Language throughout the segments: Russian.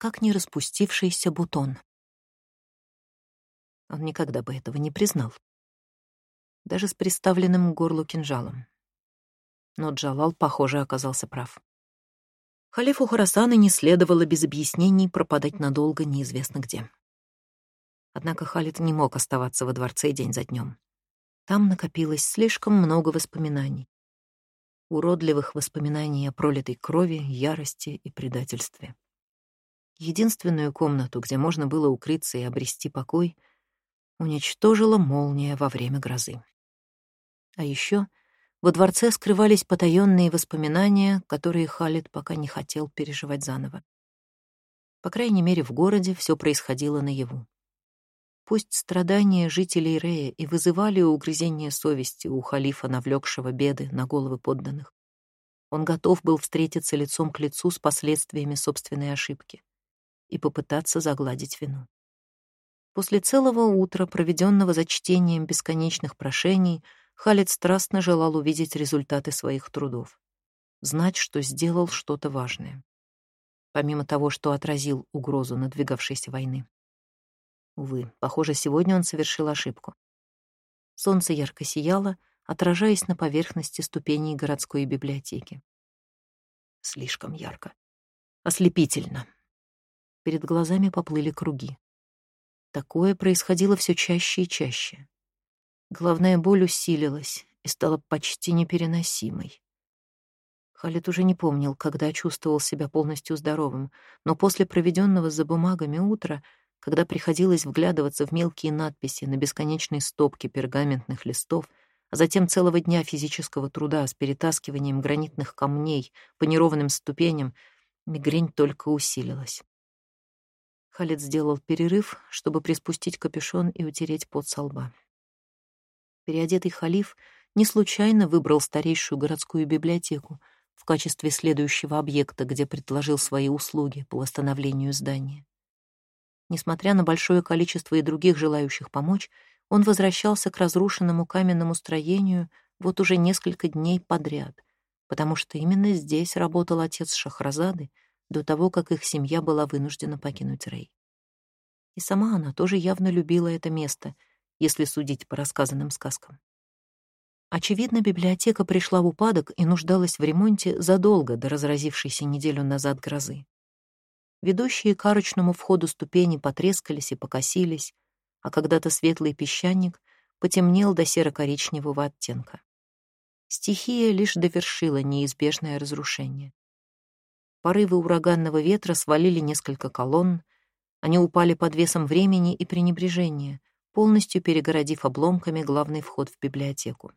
как не распустившийся бутон. Он никогда бы этого не признал. Даже с приставленным к горлу кинжалом. Но Джалал, похоже, оказался прав. Халифу Харасана не следовало без объяснений пропадать надолго неизвестно где. Однако Халид не мог оставаться во дворце день за днем. Там накопилось слишком много воспоминаний. Уродливых воспоминаний о пролитой крови, ярости и предательстве. Единственную комнату, где можно было укрыться и обрести покой, уничтожила молния во время грозы. А еще во дворце скрывались потаенные воспоминания, которые Халид пока не хотел переживать заново. По крайней мере, в городе все происходило наяву. Пусть страдания жителей Рея и вызывали угрызение совести у халифа, навлекшего беды на головы подданных. Он готов был встретиться лицом к лицу с последствиями собственной ошибки и попытаться загладить вину. После целого утра, проведенного за чтением бесконечных прошений, Халид страстно желал увидеть результаты своих трудов, знать, что сделал что-то важное, помимо того, что отразил угрозу надвигавшейся войны. Увы, похоже, сегодня он совершил ошибку. Солнце ярко сияло, отражаясь на поверхности ступеней городской библиотеки. Слишком ярко. Ослепительно. Перед глазами поплыли круги. Такое происходило все чаще и чаще. Головная боль усилилась и стала почти непереносимой. Халид уже не помнил, когда чувствовал себя полностью здоровым, но после проведенного за бумагами утра, когда приходилось вглядываться в мелкие надписи на бесконечной стопке пергаментных листов, а затем целого дня физического труда с перетаскиванием гранитных камней по неровным ступеням, мигрень только усилилась. Халид сделал перерыв, чтобы приспустить капюшон и утереть пот со лба. Переодетый халиф не случайно выбрал старейшую городскую библиотеку в качестве следующего объекта, где предложил свои услуги по восстановлению здания. Несмотря на большое количество и других желающих помочь, он возвращался к разрушенному каменному строению вот уже несколько дней подряд, потому что именно здесь работал отец Шахразады до того, как их семья была вынуждена покинуть Рей. И сама она тоже явно любила это место — если судить по рассказанным сказкам. Очевидно, библиотека пришла в упадок и нуждалась в ремонте задолго до разразившейся неделю назад грозы. Ведущие к арочному входу ступени потрескались и покосились, а когда-то светлый песчаник потемнел до серо-коричневого оттенка. Стихия лишь довершила неизбежное разрушение. Порывы ураганного ветра свалили несколько колонн, они упали под весом времени и пренебрежения, полностью перегородив обломками главный вход в библиотеку.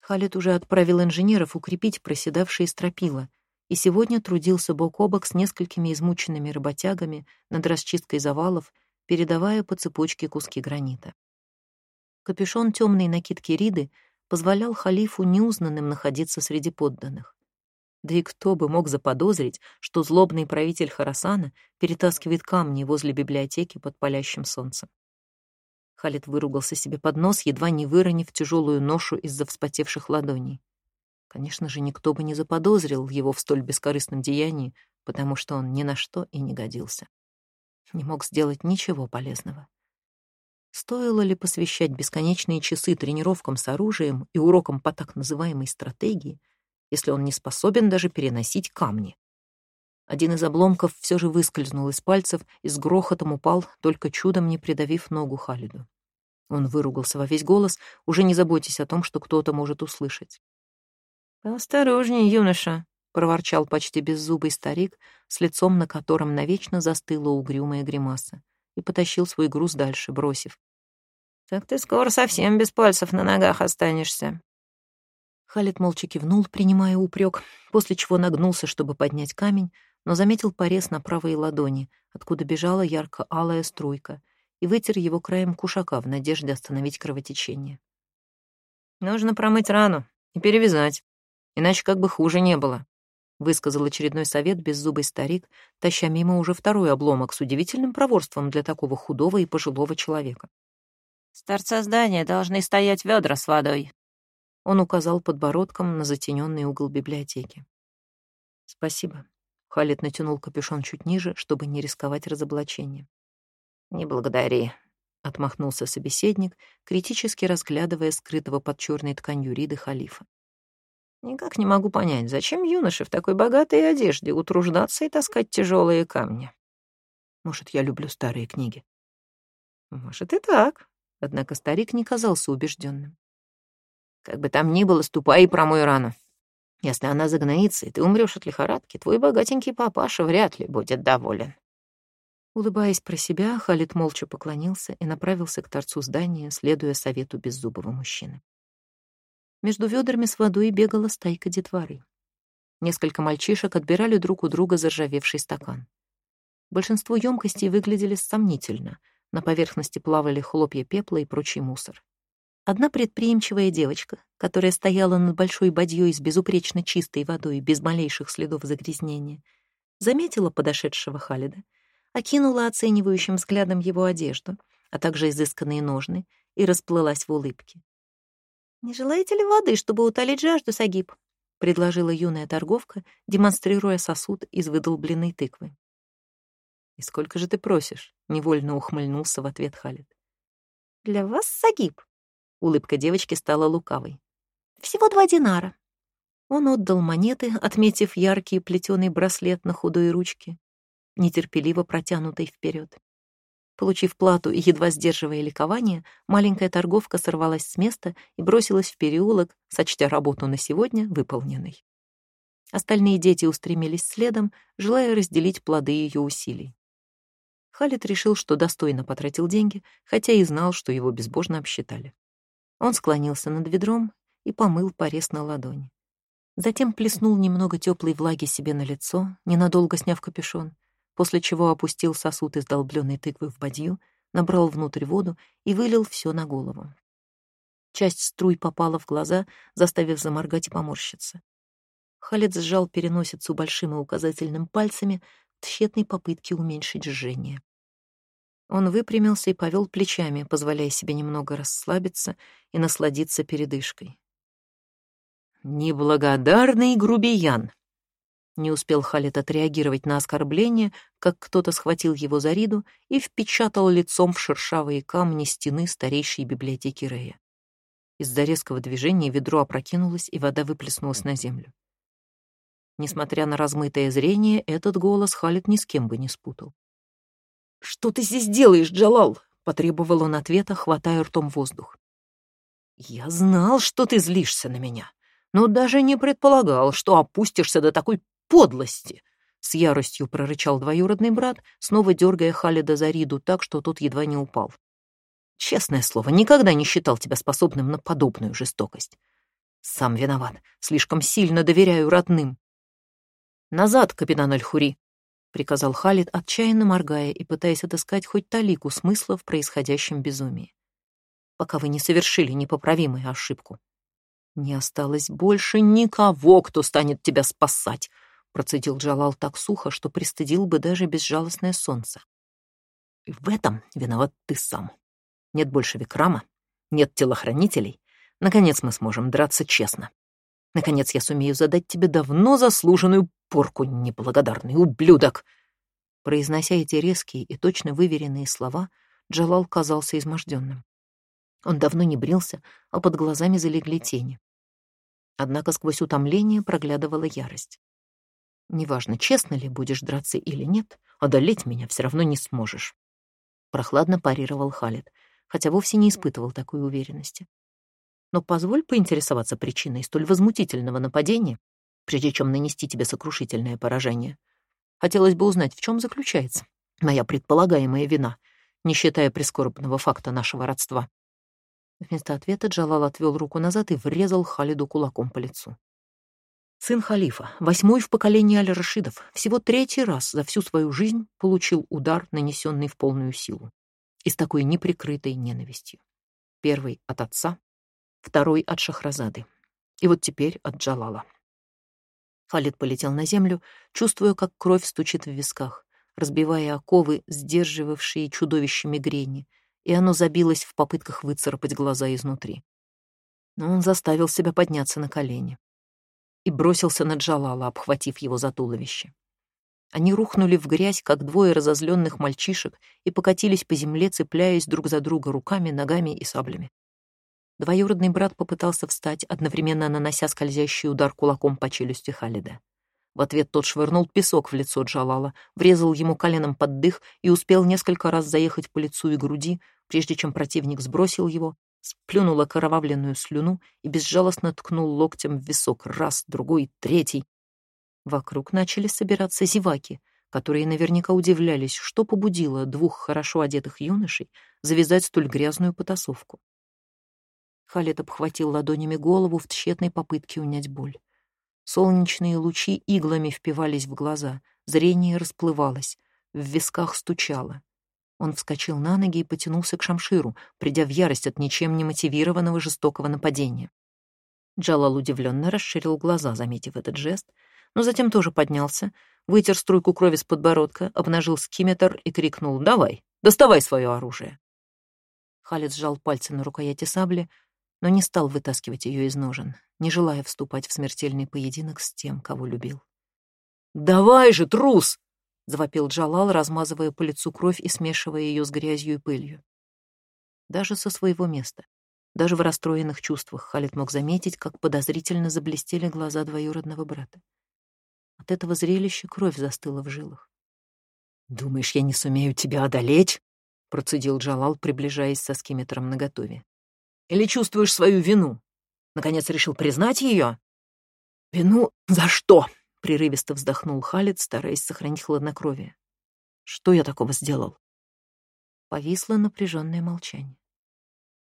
Халид уже отправил инженеров укрепить проседавшие стропила и сегодня трудился бок о бок с несколькими измученными работягами над расчисткой завалов, передавая по цепочке куски гранита. Капюшон темной накидки Риды позволял халифу неузнанным находиться среди подданных. Да и кто бы мог заподозрить, что злобный правитель Харасана перетаскивает камни возле библиотеки под палящим солнцем. Халит выругался себе под нос, едва не выронив тяжелую ношу из-за вспотевших ладоней. Конечно же, никто бы не заподозрил его в столь бескорыстном деянии, потому что он ни на что и не годился. Не мог сделать ничего полезного. Стоило ли посвящать бесконечные часы тренировкам с оружием и урокам по так называемой стратегии, если он не способен даже переносить камни? Один из обломков все же выскользнул из пальцев и с грохотом упал, только чудом не придавив ногу Халиду. Он выругался во весь голос, уже не заботясь о том, что кто-то может услышать. «Осторожнее, юноша», — проворчал почти беззубый старик, с лицом, на котором навечно застыла угрюмая гримаса, и потащил свой груз дальше, бросив. «Так ты скоро совсем без пальцев на ногах останешься». Халид молча кивнул, принимая упрек, после чего нагнулся, чтобы поднять камень, но заметил порез на правой ладони, откуда бежала ярко-алая струйка, и вытер его краем кушака в надежде остановить кровотечение. «Нужно промыть рану и перевязать, иначе как бы хуже не было», высказал очередной совет беззубый старик, таща мимо уже второй обломок с удивительным проворством для такого худого и пожилого человека. «С торца здания должны стоять ведра с водой», он указал подбородком на затененный угол библиотеки. «Спасибо», Халид натянул капюшон чуть ниже, чтобы не рисковать разоблачением. «Не благодари», — отмахнулся собеседник, критически разглядывая скрытого под черной тканью Риды халифа. «Никак не могу понять, зачем юноше в такой богатой одежде утруждаться и таскать тяжелые камни? Может, я люблю старые книги?» «Может, и так», — однако старик не казался убежденным. «Как бы там ни было, ступай и промой рану. Если она загноится, и ты умрешь от лихорадки, твой богатенький папаша вряд ли будет доволен». Улыбаясь про себя, Халид молча поклонился и направился к торцу здания, следуя совету беззубого мужчины. Между ведрами с водой бегала стайка детворы. Несколько мальчишек отбирали друг у друга заржавевший стакан. Большинство емкостей выглядели сомнительно. На поверхности плавали хлопья пепла и прочий мусор. Одна предприимчивая девочка, которая стояла над большой бадьей с безупречно чистой водой, без малейших следов загрязнения, заметила подошедшего Халида — окинула оценивающим взглядом его одежду, а также изысканные ножны, и расплылась в улыбке. «Не желаете ли воды, чтобы утолить жажду, Сагиб?» — предложила юная торговка, демонстрируя сосуд из выдолбленной тыквы. «И сколько же ты просишь?» — невольно ухмыльнулся в ответ Халид. «Для вас, Сагиб!» — улыбка девочки стала лукавой. «Всего два динара». Он отдал монеты, отметив яркий плетеный браслет на худой ручке, нетерпеливо протянутой вперед. Получив плату и едва сдерживая ликование, маленькая торговка сорвалась с места и бросилась в переулок, сочтя работу на сегодня выполненной. Остальные дети устремились следом, желая разделить плоды ее усилий. Халит решил, что достойно потратил деньги, хотя и знал, что его безбожно обсчитали. Он склонился над ведром и помыл порез на ладони. Затем плеснул немного теплой влаги себе на лицо, ненадолго сняв капюшон, после чего опустил сосуд из долбленной тыквы в бадью, набрал внутрь воду и вылил все на голову. Часть струй попала в глаза, заставив заморгать и поморщиться. Халид сжал переносицу большим и указательным пальцами в тщетной попытке уменьшить жжение. Он выпрямился и повел плечами, позволяя себе немного расслабиться и насладиться передышкой. «Неблагодарный грубиян!» Не успел Халет отреагировать на оскорбление, как кто-то схватил его за риду и впечатал лицом в шершавые камни стены старейшей библиотеки Рея. Из-за резкого движения ведро опрокинулось, и вода выплеснулась на землю. Несмотря на размытое зрение, этот голос Халет ни с кем бы не спутал. «Что ты здесь делаешь, Джалал?» — потребовал он ответа, хватая ртом воздух. «Я знал, что ты злишься на меня, но даже не предполагал, что опустишься до такой подлости!» — с яростью прорычал двоюродный брат, снова дергая Халида за Риду так, что тот едва не упал. «Честное слово, никогда не считал тебя способным на подобную жестокость. Сам виноват, слишком сильно доверяю родным». «Назад, капитан Аль-Хури!» — приказал Халид, отчаянно моргая и пытаясь отыскать хоть талику смысла в происходящем безумии. «Пока вы не совершили непоправимую ошибку. Не осталось больше никого, кто станет тебя спасать!» Процедил Джалал так сухо, что пристыдил бы даже безжалостное солнце. И в этом виноват ты сам. Нет больше Викрама, нет телохранителей. Наконец мы сможем драться честно. Наконец я сумею задать тебе давно заслуженную порку, неблагодарный ублюдок. Произнося эти резкие и точно выверенные слова, Джалал казался изможденным. Он давно не брился, а под глазами залегли тени. Однако сквозь утомление проглядывала ярость. Неважно, честно ли будешь драться или нет, одолеть меня все равно не сможешь. Прохладно парировал Халид, хотя вовсе не испытывал такой уверенности. Но позволь поинтересоваться причиной столь возмутительного нападения, прежде чем нанести тебе сокрушительное поражение. Хотелось бы узнать, в чем заключается моя предполагаемая вина, не считая прискорбного факта нашего родства. Вместо ответа Джалал отвел руку назад и врезал Халиду кулаком по лицу. Сын халифа, восьмой в поколении Аль-Рашидов, всего третий раз за всю свою жизнь получил удар, нанесенный в полную силу, и с такой неприкрытой ненавистью. Первый от отца, второй от Шахразады, и вот теперь от Джалала. Халид полетел на землю, чувствуя, как кровь стучит в висках, разбивая оковы, сдерживавшие чудовище мигрени, и оно забилось в попытках выцарапать глаза изнутри. Но он заставил себя подняться на колени и бросился на Джалала, обхватив его за туловище. Они рухнули в грязь, как двое разозленных мальчишек, и покатились по земле, цепляясь друг за друга руками, ногами и саблями. Двоюродный брат попытался встать, одновременно нанося скользящий удар кулаком по челюсти Халида. В ответ тот швырнул песок в лицо Джалала, врезал ему коленом под дых и успел несколько раз заехать по лицу и груди, прежде чем противник сбросил его, сплюнул окровавленную слюну и безжалостно ткнул локтем в висок раз, другой, третий. Вокруг начали собираться зеваки, которые наверняка удивлялись, что побудило двух хорошо одетых юношей завязать столь грязную потасовку. Халет обхватил ладонями голову в тщетной попытке унять боль. Солнечные лучи иглами впивались в глаза, зрение расплывалось, в висках стучало. Он вскочил на ноги и потянулся к шамширу, придя в ярость от ничем не мотивированного жестокого нападения. Джалал удивленно расширил глаза, заметив этот жест, но затем тоже поднялся, вытер струйку крови с подбородка, обнажил скиметр и крикнул «Давай, доставай свое оружие!». Халид сжал пальцы на рукояти сабли, но не стал вытаскивать ее из ножен, не желая вступать в смертельный поединок с тем, кого любил. «Давай же, трус!» — завопил Джалал, размазывая по лицу кровь и смешивая ее с грязью и пылью. Даже со своего места, даже в расстроенных чувствах Халид мог заметить, как подозрительно заблестели глаза двоюродного брата. От этого зрелища кровь застыла в жилах. «Думаешь, я не сумею тебя одолеть?» — процедил Джалал, приближаясь со скиметром наготове. Или чувствуешь свою вину? Наконец решил признать ее? Вину за что? Прерывисто вздохнул Халид, стараясь сохранить хладнокровие. Что я такого сделал? Повисло напряженное молчание.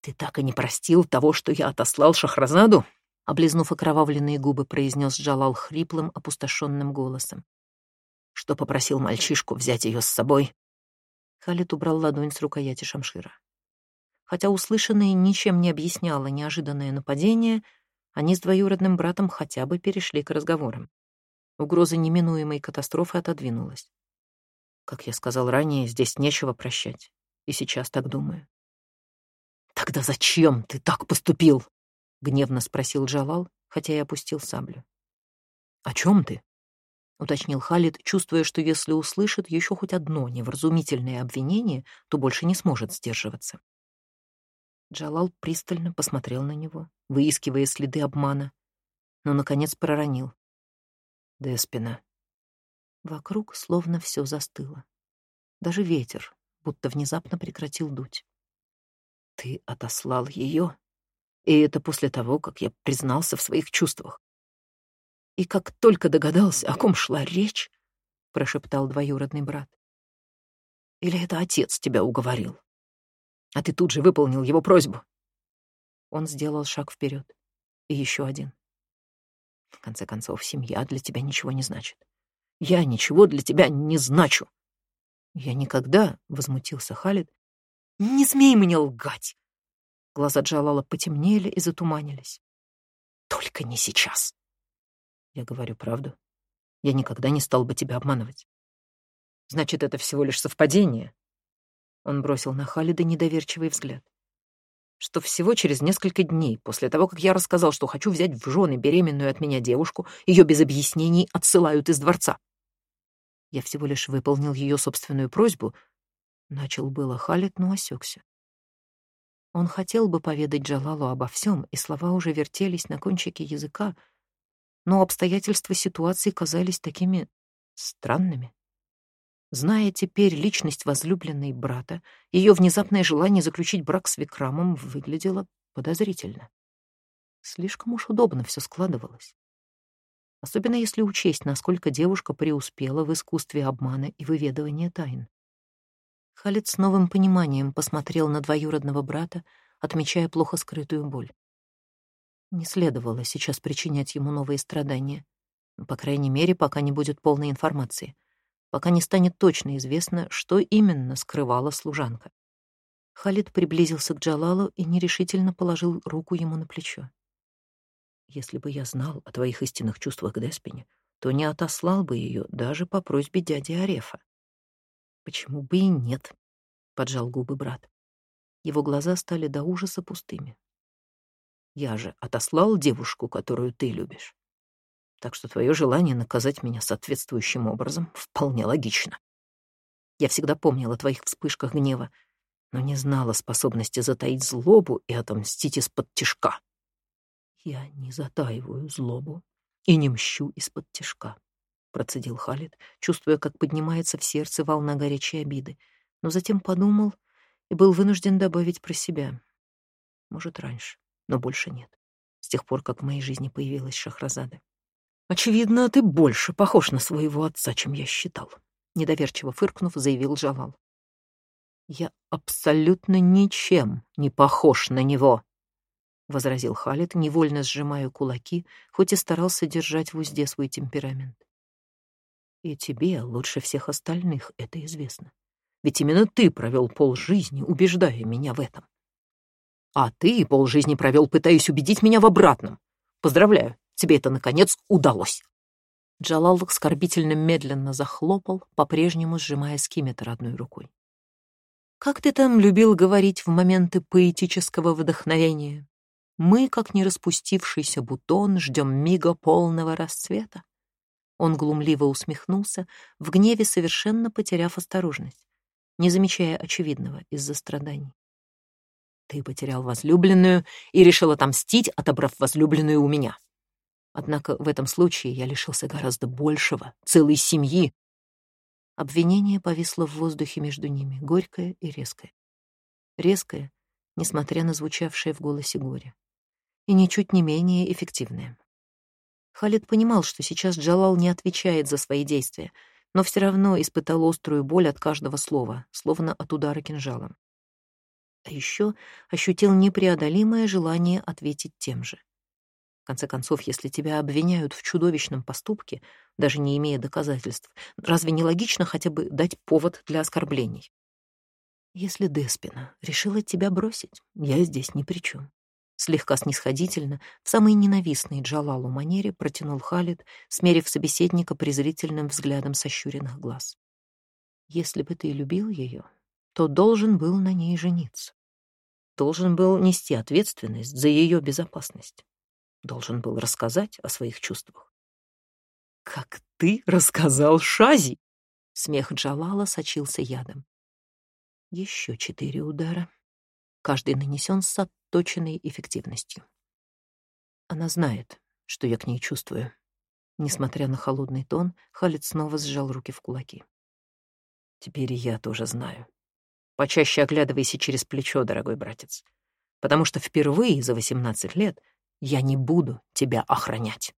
Ты так и не простил того, что я отослал Шахразаду? Облизнув окровавленные губы, произнес Джалал хриплым, опустошенным голосом. Что попросил мальчишку взять ее с собой? Халид убрал ладонь с рукояти Шамшира. Хотя услышанное ничем не объясняло неожиданное нападение, они с двоюродным братом хотя бы перешли к разговорам. Угроза неминуемой катастрофы отодвинулась. Как я сказал ранее, здесь нечего прощать. И сейчас так думаю. «Тогда зачем ты так поступил?» — гневно спросил Джалал, хотя и опустил саблю. «О чем ты?» — уточнил Халид, чувствуя, что если услышит еще хоть одно невразумительное обвинение, то больше не сможет сдерживаться. Джалал пристально посмотрел на него, выискивая следы обмана, но, наконец, проронил. Деспина. Вокруг словно все застыло. Даже ветер будто внезапно прекратил дуть. Ты отослал ее, и это после того, как я признался в своих чувствах. И как только догадался, о ком шла речь, прошептал двоюродный брат. Или это отец тебя уговорил? А ты тут же выполнил его просьбу. Он сделал шаг вперед. И еще один. В конце концов, семья для тебя ничего не значит. Я ничего для тебя не значу. Я никогда, — возмутился Халид, — не смей мне лгать. Глаза Джалала потемнели и затуманились. Только не сейчас. Я говорю правду. Я никогда не стал бы тебя обманывать. Значит, это всего лишь совпадение, он бросил на Халида недоверчивый взгляд. Что всего через несколько дней после того, как я рассказал, что хочу взять в жены беременную от меня девушку, ее без объяснений отсылают из дворца. Я всего лишь выполнил ее собственную просьбу. Начал было Халид, но осекся. Он хотел бы поведать Джалалу обо всем, и слова уже вертелись на кончике языка, но обстоятельства ситуации казались такими странными. Зная теперь личность возлюбленной брата, ее внезапное желание заключить брак с Викрамом выглядело подозрительно. Слишком уж удобно все складывалось. Особенно если учесть, насколько девушка преуспела в искусстве обмана и выведывания тайн. Халид с новым пониманием посмотрел на двоюродного брата, отмечая плохо скрытую боль. Не следовало сейчас причинять ему новые страдания, по крайней мере, пока не будет полной информации — пока не станет точно известно, что именно скрывала служанка. Халид приблизился к Джалалу и нерешительно положил руку ему на плечо. «Если бы я знал о твоих истинных чувствах к Деспине, то не отослал бы ее даже по просьбе дяди Арефа». «Почему бы и нет?» — поджал губы брат. Его глаза стали до ужаса пустыми. «Я же отослал девушку, которую ты любишь». Так что твое желание наказать меня соответствующим образом вполне логично. Я всегда помнила о твоих вспышках гнева, но не знала способности затаить злобу и отомстить из-под тишка. Я не затаиваю злобу и не мщу из-под тишка, процедил Халид, чувствуя, как поднимается в сердце волна горячей обиды, но затем подумал и был вынужден добавить про себя. Может, раньше, но больше нет. С тех пор, как в моей жизни появилась Шахразада. Очевидно, ты больше похож на своего отца, чем я считал. Недоверчиво фыркнув, заявил Джалал. Я абсолютно ничем не похож на него, возразил Халид, невольно сжимая кулаки, хоть и старался держать в узде свой темперамент. И тебе лучше всех остальных это известно. Ведь именно ты провел полжизни, убеждая меня в этом. А ты полжизни провел, пытаясь убедить меня в обратном. Поздравляю, тебе это, наконец, удалось. Джалал скорбительно медленно захлопал, по-прежнему сжимая скиметр одной рукой. «Как ты там любил говорить в моменты поэтического вдохновения? Мы, как не распустившийся бутон, ждем мига полного расцвета». Он глумливо усмехнулся, в гневе совершенно потеряв осторожность, не замечая очевидного из-за страданий. Ты потерял возлюбленную и решил отомстить, отобрав возлюбленную у меня. Однако в этом случае я лишился гораздо большего, целой семьи. Обвинение повисло в воздухе между ними, горькое и резкое. Резкое, несмотря на звучавшее в голосе горе. И ничуть не менее эффективное. Халид понимал, что сейчас Джалал не отвечает за свои действия, но все равно испытал острую боль от каждого слова, словно от удара кинжалом. А еще ощутил непреодолимое желание ответить тем же. Конце концов, если тебя обвиняют в чудовищном поступке, даже не имея доказательств, разве не логично хотя бы дать повод для оскорблений? Если Деспина решила тебя бросить, я здесь ни при чем. Слегка снисходительно, в самой ненавистной Джалалу манере протянул Халид, смерив собеседника презрительным взглядом сощуренных глаз. Если бы ты любил ее, то должен был на ней жениться. Должен был нести ответственность за ее безопасность. Должен был рассказать о своих чувствах. «Как ты рассказал Шази!» Смех Джалала сочился ядом. Еще четыре удара. Каждый нанесен с отточенной эффективностью. Она знает, что я к ней чувствую. Несмотря на холодный тон, Халид снова сжал руки в кулаки. Теперь и я тоже знаю. Почаще оглядывайся через плечо, дорогой братец, потому что впервые за 18 лет я не буду тебя охранять.